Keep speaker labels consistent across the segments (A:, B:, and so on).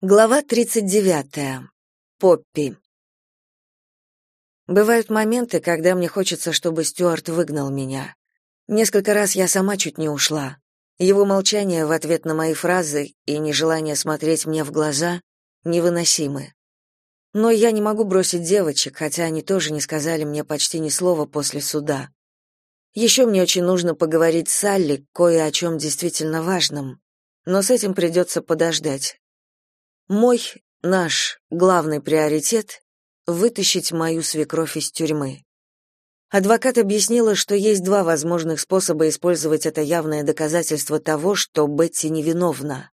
A: Глава 39. Поппи. Бывают моменты, когда мне хочется, чтобы Стюарт выгнал меня. Несколько раз я сама чуть не ушла. Его молчание в ответ на мои фразы и нежелание смотреть мне в глаза невыносимы. Но я не могу бросить девочек, хотя они тоже не сказали мне почти ни слова после суда. Еще мне очень нужно поговорить с Салли кое о чем действительно важном, но с этим придется подождать. Мой, наш главный приоритет — вытащить мою свекровь из тюрьмы. Адвокат объяснила, что есть два возможных способа использовать это явное доказательство того, что Бетти невиновна.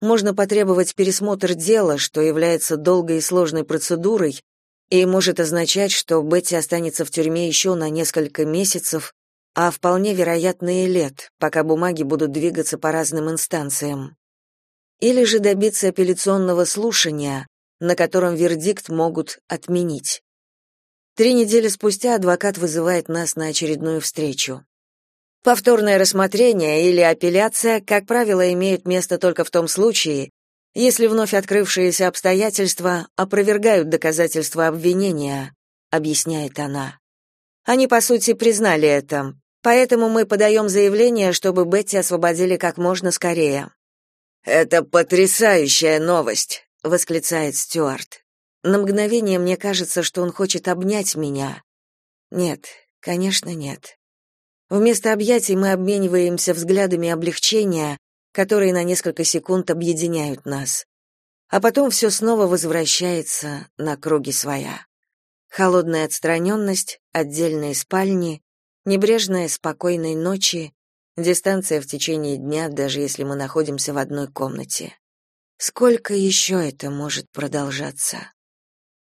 A: Можно потребовать пересмотр дела, что является долгой и сложной процедурой, и может означать, что Бетти останется в тюрьме еще на несколько месяцев, а вполне вероятно и лет, пока бумаги будут двигаться по разным инстанциям или же добиться апелляционного слушания, на котором вердикт могут отменить. Три недели спустя адвокат вызывает нас на очередную встречу. Повторное рассмотрение или апелляция, как правило, имеют место только в том случае, если вновь открывшиеся обстоятельства опровергают доказательства обвинения, объясняет она. Они, по сути, признали это, поэтому мы подаем заявление, чтобы Бетти освободили как можно скорее. Это потрясающая новость, восклицает Стюарт. На мгновение мне кажется, что он хочет обнять меня. Нет, конечно, нет. Вместо объятий мы обмениваемся взглядами облегчения, которые на несколько секунд объединяют нас. А потом все снова возвращается на круги своя. Холодная отстраненность, отдельные спальни, небрежная спокойной ночи, Дистанция в течение дня, даже если мы находимся в одной комнате. Сколько еще это может продолжаться?